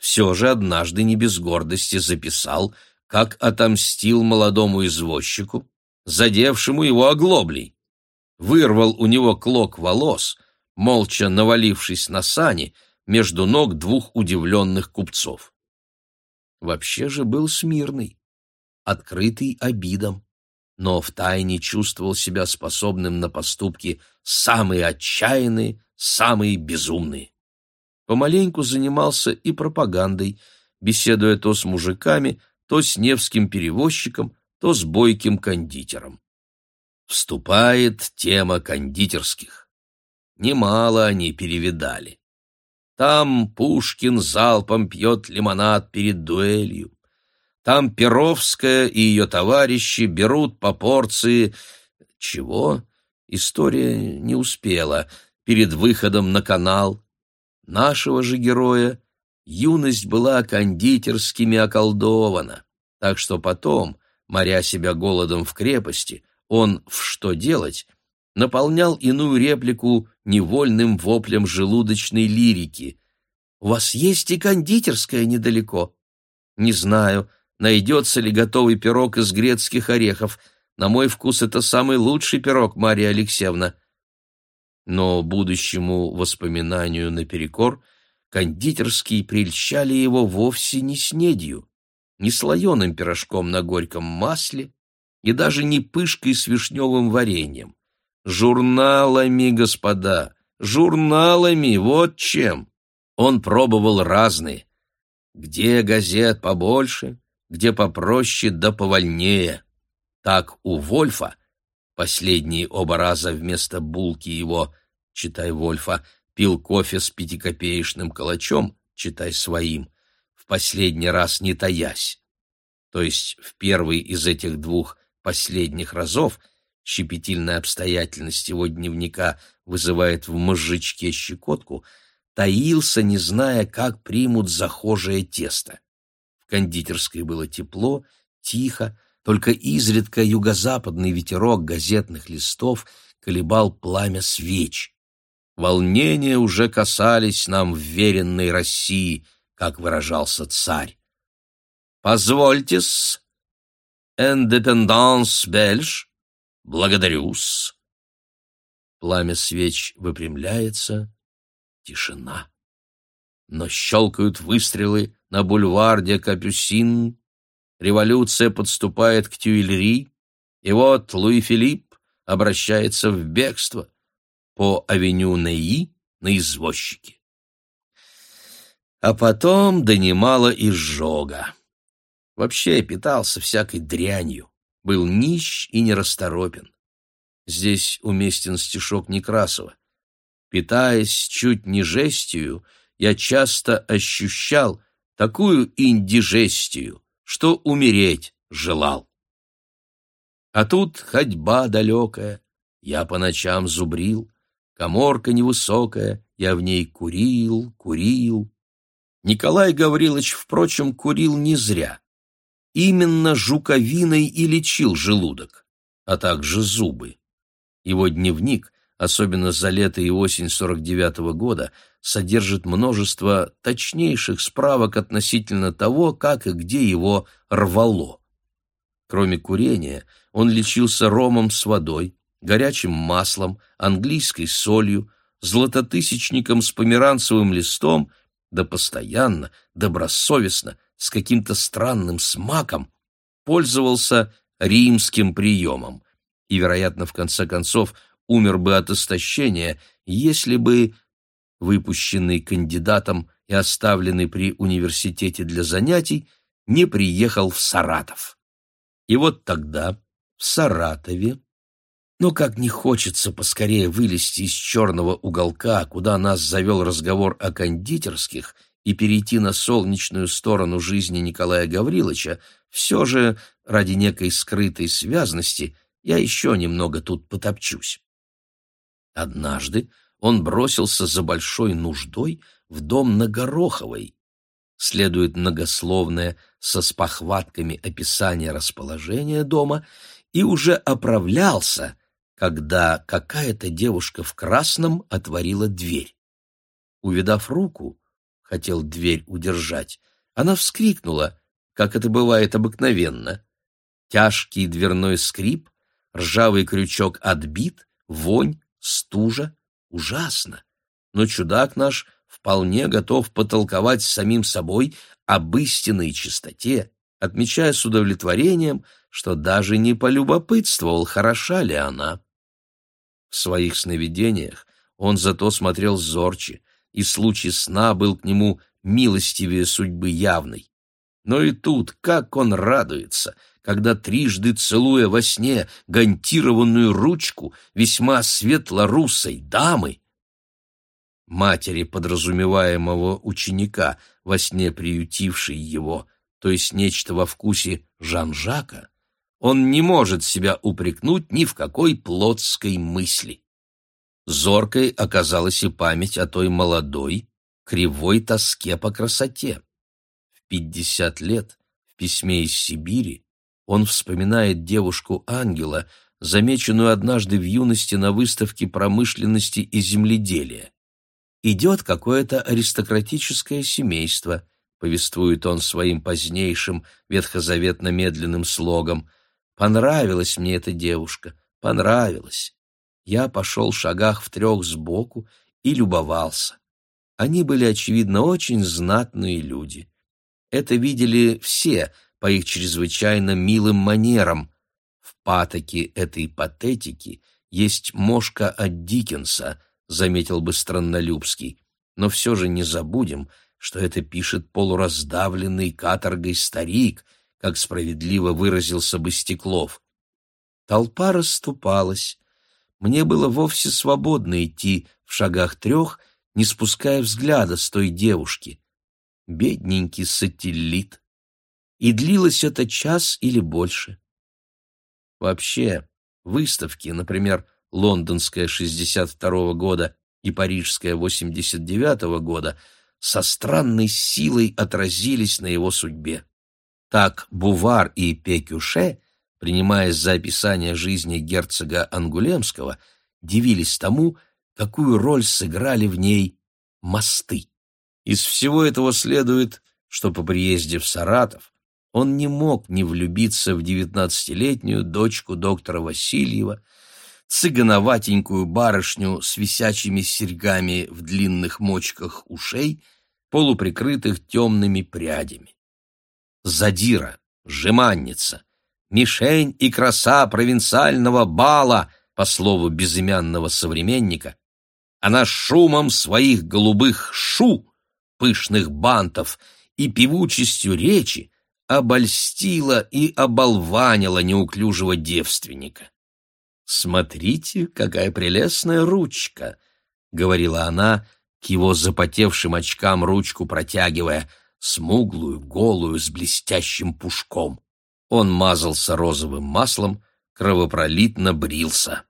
Все же однажды не без гордости записал, как отомстил молодому извозчику, задевшему его оглоблей. Вырвал у него клок волос, молча навалившись на сани между ног двух удивленных купцов. Вообще же был смирный, открытый обидом, но втайне чувствовал себя способным на поступки самые отчаянные, самые безумные. Помаленьку занимался и пропагандой, беседуя то с мужиками, то с невским перевозчиком, то с бойким кондитером. Вступает тема кондитерских. Немало они перевидали. Там Пушкин залпом пьет лимонад перед дуэлью. Там Перовская и ее товарищи берут по порции... Чего? История не успела. Перед выходом на канал нашего же героя юность была кондитерскими околдована, так что потом, моря себя голодом в крепости, он в «Что делать?» наполнял иную реплику невольным воплем желудочной лирики. «У вас есть и кондитерская недалеко?» «Не знаю, найдется ли готовый пирог из грецких орехов. На мой вкус это самый лучший пирог, Мария Алексеевна». Но будущему воспоминанию наперекор кондитерские прельщали его вовсе не снедью, не слоеным пирожком на горьком масле и даже не пышкой с вишневым вареньем. Журналами, господа, журналами, вот чем. Он пробовал разные. Где газет побольше, где попроще да повольнее. Так у Вольфа, последние оба раза вместо булки его, читай Вольфа, пил кофе с пятикопеечным калачом, читай своим, в последний раз не таясь. То есть в первый из этих двух последних разов — щепетильная обстоятельность его дневника вызывает в мозжечке щекотку, таился, не зная, как примут захожее тесто. В кондитерской было тепло, тихо, только изредка юго-западный ветерок газетных листов колебал пламя свеч. Волнения уже касались нам вверенной России, как выражался царь. «Позвольте-с, «Индепенданс Бельж», Благодарю-с. Пламя свеч выпрямляется. Тишина. Но щелкают выстрелы на бульварде Капюсин. Революция подступает к Тюильри. И вот Луи Филипп обращается в бегство по авеню Неи на извозчике. А потом донимала изжога. Вообще питался всякой дрянью был нищ и нерасторопен. Здесь уместен стишок Некрасова. Питаясь чуть не жестью, я часто ощущал такую индижестию, что умереть желал. А тут ходьба далекая, я по ночам зубрил, коморка невысокая, я в ней курил, курил. Николай Гаврилович, впрочем, курил не зря. Именно жуковиной и лечил желудок, а также зубы. Его дневник, особенно за лето и осень 49 -го года, содержит множество точнейших справок относительно того, как и где его рвало. Кроме курения, он лечился ромом с водой, горячим маслом, английской солью, златотысячником с померанцевым листом, да постоянно, добросовестно с каким-то странным смаком пользовался римским приемом и, вероятно, в конце концов умер бы от истощения, если бы, выпущенный кандидатом и оставленный при университете для занятий, не приехал в Саратов. И вот тогда, в Саратове, но как не хочется поскорее вылезти из черного уголка, куда нас завел разговор о кондитерских – и перейти на солнечную сторону жизни Николая Гавриловича, все же ради некой скрытой связности я еще немного тут потопчусь. Однажды он бросился за большой нуждой в дом на Гороховой. Следует многословное со спохватками описание расположения дома и уже оправлялся, когда какая-то девушка в красном отворила дверь. Увидав руку, хотел дверь удержать. Она вскрикнула, как это бывает обыкновенно. Тяжкий дверной скрип, ржавый крючок отбит, вонь, стужа. Ужасно. Но чудак наш вполне готов потолковать с самим собой об истинной чистоте, отмечая с удовлетворением, что даже не полюбопытствовал, хороша ли она. В своих сновидениях он зато смотрел зорче, и случай сна был к нему милостивее судьбы явной. Но и тут, как он радуется, когда трижды целуя во сне гантированную ручку весьма светлорусой дамы, матери подразумеваемого ученика, во сне приютившей его, то есть нечто во вкусе Жан-Жака, он не может себя упрекнуть ни в какой плотской мысли. Зоркой оказалась и память о той молодой, кривой тоске по красоте. В пятьдесят лет, в письме из Сибири, он вспоминает девушку-ангела, замеченную однажды в юности на выставке промышленности и земледелия. «Идет какое-то аристократическое семейство», повествует он своим позднейшим ветхозаветно-медленным слогом. «Понравилась мне эта девушка, понравилась. Я пошел шагах в трех сбоку и любовался. Они были, очевидно, очень знатные люди. Это видели все по их чрезвычайно милым манерам. В патоке этой патетики есть мошка от Диккенса, заметил бы Страннолюбский. Но все же не забудем, что это пишет полураздавленный каторгой старик, как справедливо выразился бы Стеклов. Толпа расступалась. Мне было вовсе свободно идти в шагах трех, не спуская взгляда с той девушки. Бедненький сателлит. И длилось это час или больше. Вообще, выставки, например, лондонская 62 -го года и парижская 89 -го года — со странной силой отразились на его судьбе. Так Бувар и Пекюше, принимаясь за описание жизни герцога Ангулемского, дивились тому, какую роль сыграли в ней мосты. Из всего этого следует, что по приезде в Саратов он не мог не влюбиться в девятнадцатилетнюю дочку доктора Васильева, цыгановатенькую барышню с висячими серьгами в длинных мочках ушей, полуприкрытых темными прядями. Задира, жеманница, мишень и краса провинциального бала, по слову безымянного современника, она шумом своих голубых шу, пышных бантов и певучестью речи обольстила и оболванила неуклюжего девственника. «Смотрите, какая прелестная ручка!» — говорила она, к его запотевшим очкам ручку протягивая, смуглую, голую, с блестящим пушком. Он мазался розовым маслом, кровопролитно брился.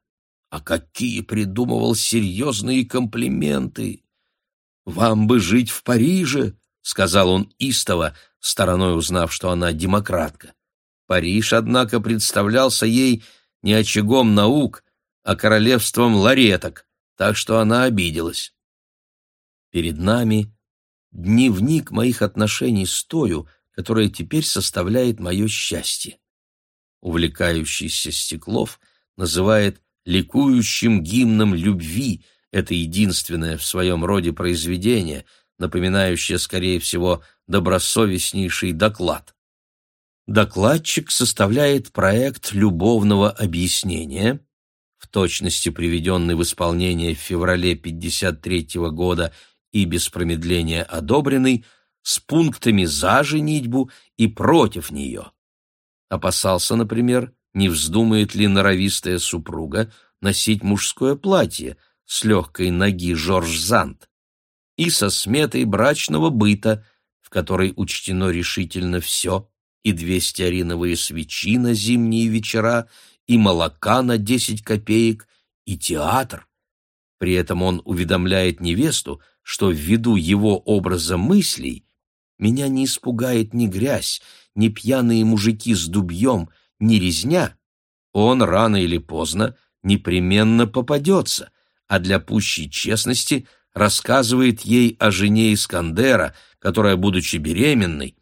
А какие придумывал серьезные комплименты! «Вам бы жить в Париже!» — сказал он истово, стороной узнав, что она демократка. Париж, однако, представлялся ей не очагом наук, а королевством лареток, так что она обиделась. Перед нами дневник моих отношений с тою, которая теперь составляет мое счастье. Увлекающийся Стеклов называет ликующим гимном любви это единственное в своем роде произведение, напоминающее, скорее всего, добросовестнейший доклад. Докладчик составляет проект любовного объяснения, в точности приведенный в исполнение в феврале 1953 года и без промедления одобренный, с пунктами за женитьбу и против нее. Опасался, например, не вздумает ли норовистая супруга носить мужское платье с легкой ноги Жорж Зант и со сметой брачного быта, в которой учтено решительно все, и две стеариновые свечи на зимние вечера, и молока на десять копеек, и театр. При этом он уведомляет невесту, что ввиду его образа мыслей меня не испугает ни грязь, ни пьяные мужики с дубьем, ни резня. Он рано или поздно непременно попадется, а для пущей честности рассказывает ей о жене Искандера, которая, будучи беременной,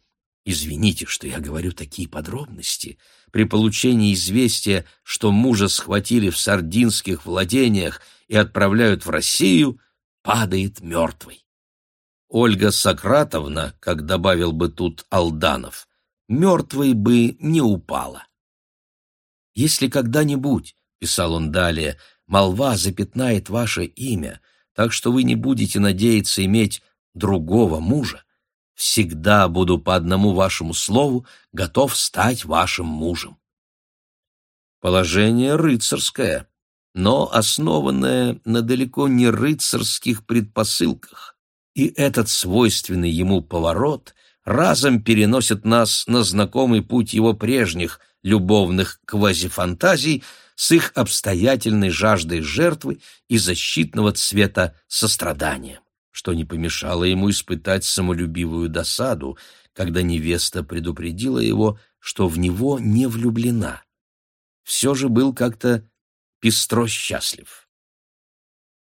Извините, что я говорю такие подробности. При получении известия, что мужа схватили в сардинских владениях и отправляют в Россию, падает мертвой. Ольга Сократовна, как добавил бы тут Алданов, мертвой бы не упала. «Если когда-нибудь, — писал он далее, — молва запятнает ваше имя, так что вы не будете надеяться иметь другого мужа, всегда буду по одному вашему слову готов стать вашим мужем. Положение рыцарское, но основанное на далеко не рыцарских предпосылках, и этот свойственный ему поворот разом переносят нас на знакомый путь его прежних любовных квазифантазий с их обстоятельной жаждой жертвы и защитного цвета состраданием, что не помешало ему испытать самолюбивую досаду, когда невеста предупредила его, что в него не влюблена. Все же был как-то пестро счастлив.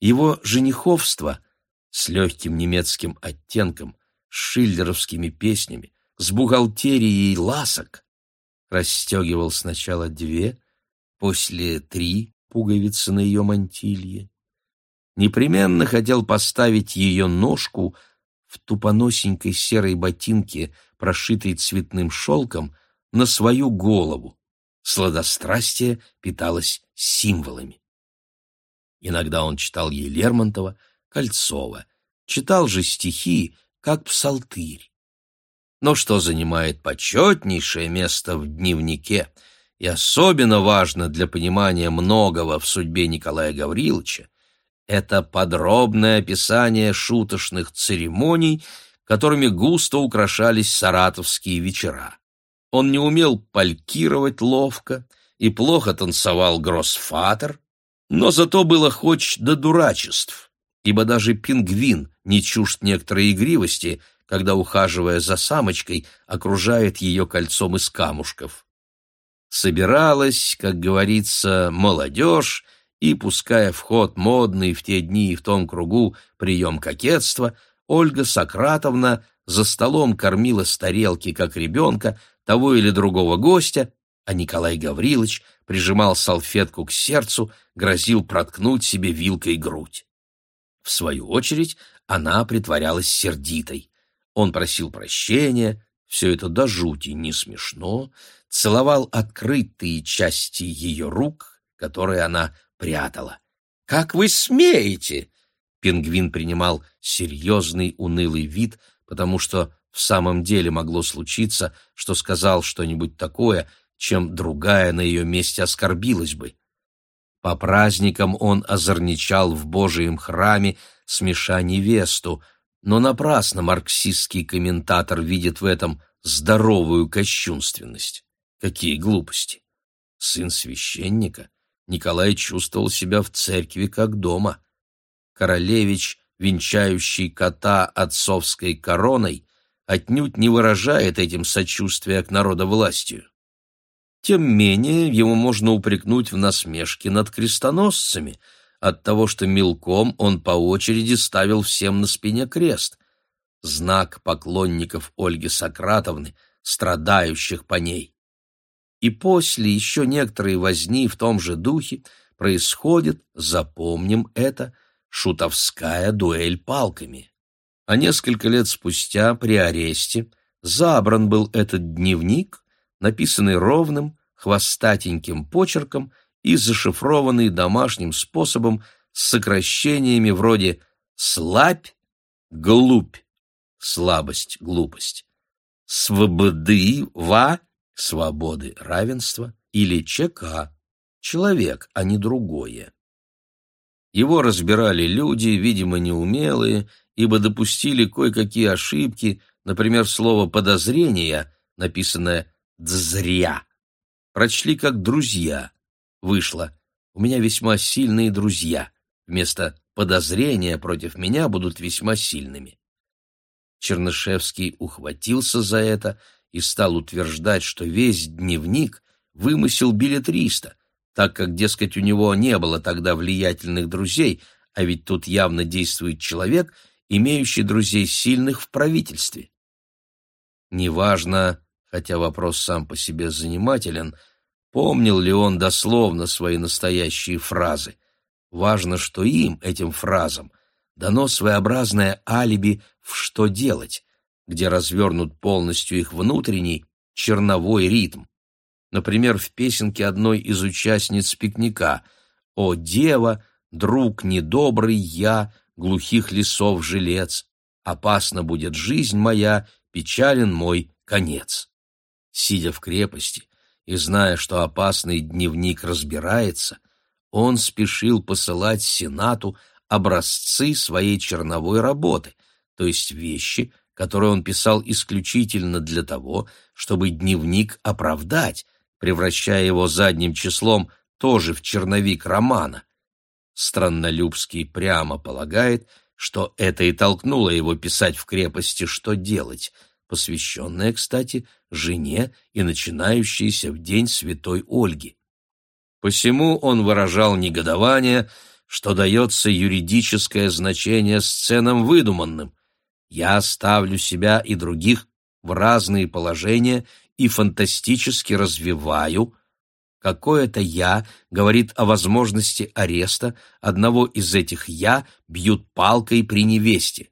Его жениховство с легким немецким оттенком, с шиллеровскими песнями, с бухгалтерией ласок расстегивал сначала две, после три пуговицы на ее мантилье. Непременно хотел поставить ее ножку в тупоносенькой серой ботинке, прошитой цветным шелком, на свою голову. Сладострастие питалось символами. Иногда он читал ей Лермонтова, Кольцова, читал же стихи, как псалтырь. Но что занимает почетнейшее место в дневнике и особенно важно для понимания многого в судьбе Николая Гавриловича, это подробное описание шуточных церемоний, которыми густо украшались саратовские вечера. Он не умел палькировать ловко и плохо танцевал гроссфатер, но зато было хоть до дурачеств, ибо даже пингвин не чужд некоторой игривости, когда, ухаживая за самочкой, окружает ее кольцом из камушков. Собиралась, как говорится, молодежь, и, пуская в ход модный в те дни и в том кругу прием кокетства, Ольга Сократовна за столом кормила с тарелки, как ребенка, того или другого гостя, а Николай Гаврилович прижимал салфетку к сердцу, грозил проткнуть себе вилкой грудь. В свою очередь она притворялась сердитой. Он просил прощения, все это до жути не смешно, целовал открытые части ее рук, которые она прятала. «Как вы смеете?» Пингвин принимал серьезный унылый вид, потому что в самом деле могло случиться, что сказал что-нибудь такое, чем другая на ее месте оскорбилась бы. По праздникам он озорничал в Божием храме, смеша невесту, но напрасно марксистский комментатор видит в этом здоровую кощунственность. Какие глупости! Сын священника, Николай чувствовал себя в церкви как дома. Королевич, венчающий кота отцовской короной, отнюдь не выражает этим сочувствия к народовластию. Тем менее ему можно упрекнуть в насмешке над крестоносцами от того, что мелком он по очереди ставил всем на спине крест, знак поклонников Ольги Сократовны, страдающих по ней. И после еще некоторые возни в том же духе происходит, запомним это, шутовская дуэль палками. А несколько лет спустя при аресте забран был этот дневник, написанный ровным, хвостатеньким почерком и зашифрованный домашним способом с сокращениями вроде «слабь», «глупь», «слабость», «глупость», «свободы», «ва», «свободы», «равенство» или «ЧК», «человек», а не другое. Его разбирали люди, видимо, неумелые, ибо допустили кое-какие ошибки, например, слово «подозрение», написанное «дзря», прочли как «друзья». Вышло «У меня весьма сильные друзья», вместо «подозрения против меня будут весьма сильными». Чернышевский ухватился за это и стал утверждать, что весь дневник вымысел билетриста, так как, дескать, у него не было тогда влиятельных друзей, а ведь тут явно действует человек, имеющий друзей сильных в правительстве. Неважно, хотя вопрос сам по себе занимателен, помнил ли он дословно свои настоящие фразы. Важно, что им, этим фразам, дано своеобразное алиби в «что делать», где развернут полностью их внутренний черновой ритм. Например, в песенке одной из участниц пикника «О, дева, друг недобрый я, глухих лесов жилец, опасна будет жизнь моя, печален мой конец» сидя в крепости и зная, что опасный дневник разбирается, он спешил посылать Сенату образцы своей черновой работы, то есть вещи, который он писал исключительно для того, чтобы дневник оправдать, превращая его задним числом тоже в черновик романа. Страннолюбский прямо полагает, что это и толкнуло его писать в крепости «Что делать», посвященное, кстати, жене и начинающейся в день святой Ольги. Посему он выражал негодование, что дается юридическое значение сценам выдуманным. Я ставлю себя и других в разные положения и фантастически развиваю. Какое-то «я» говорит о возможности ареста, одного из этих «я» бьют палкой при невесте.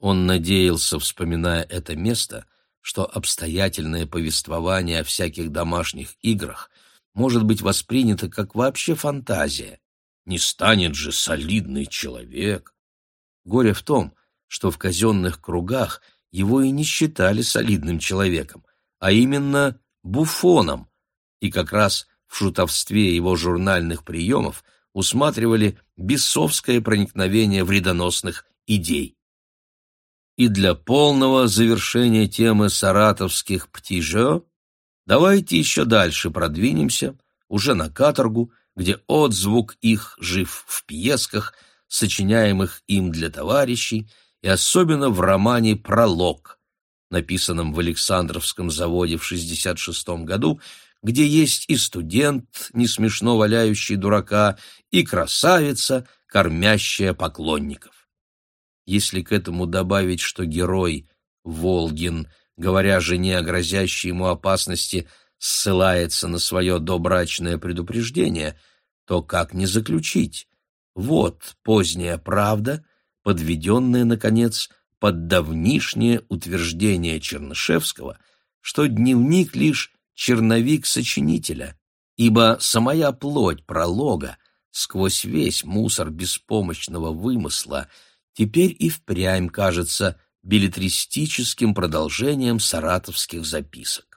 Он надеялся, вспоминая это место, что обстоятельное повествование о всяких домашних играх может быть воспринято как вообще фантазия. Не станет же солидный человек. Горе в том, что в казенных кругах его и не считали солидным человеком, а именно буфоном, и как раз в шутовстве его журнальных приемов усматривали бесовское проникновение вредоносных идей. И для полного завершения темы саратовских птижо давайте еще дальше продвинемся, уже на каторгу, где отзвук их жив в пьесках, сочиняемых им для товарищей, и особенно в романе «Пролог», написанном в Александровском заводе в 66 году, где есть и студент, не смешно валяющий дурака, и красавица, кормящая поклонников. Если к этому добавить, что герой Волгин, говоря жене о грозящей ему опасности, ссылается на свое добрачное предупреждение, то как не заключить? Вот поздняя правда, подведенная, наконец, под давнишнее утверждение Чернышевского, что дневник лишь черновик сочинителя, ибо самая плоть пролога сквозь весь мусор беспомощного вымысла — теперь и впрямь кажется билетристическим продолжением саратовских записок.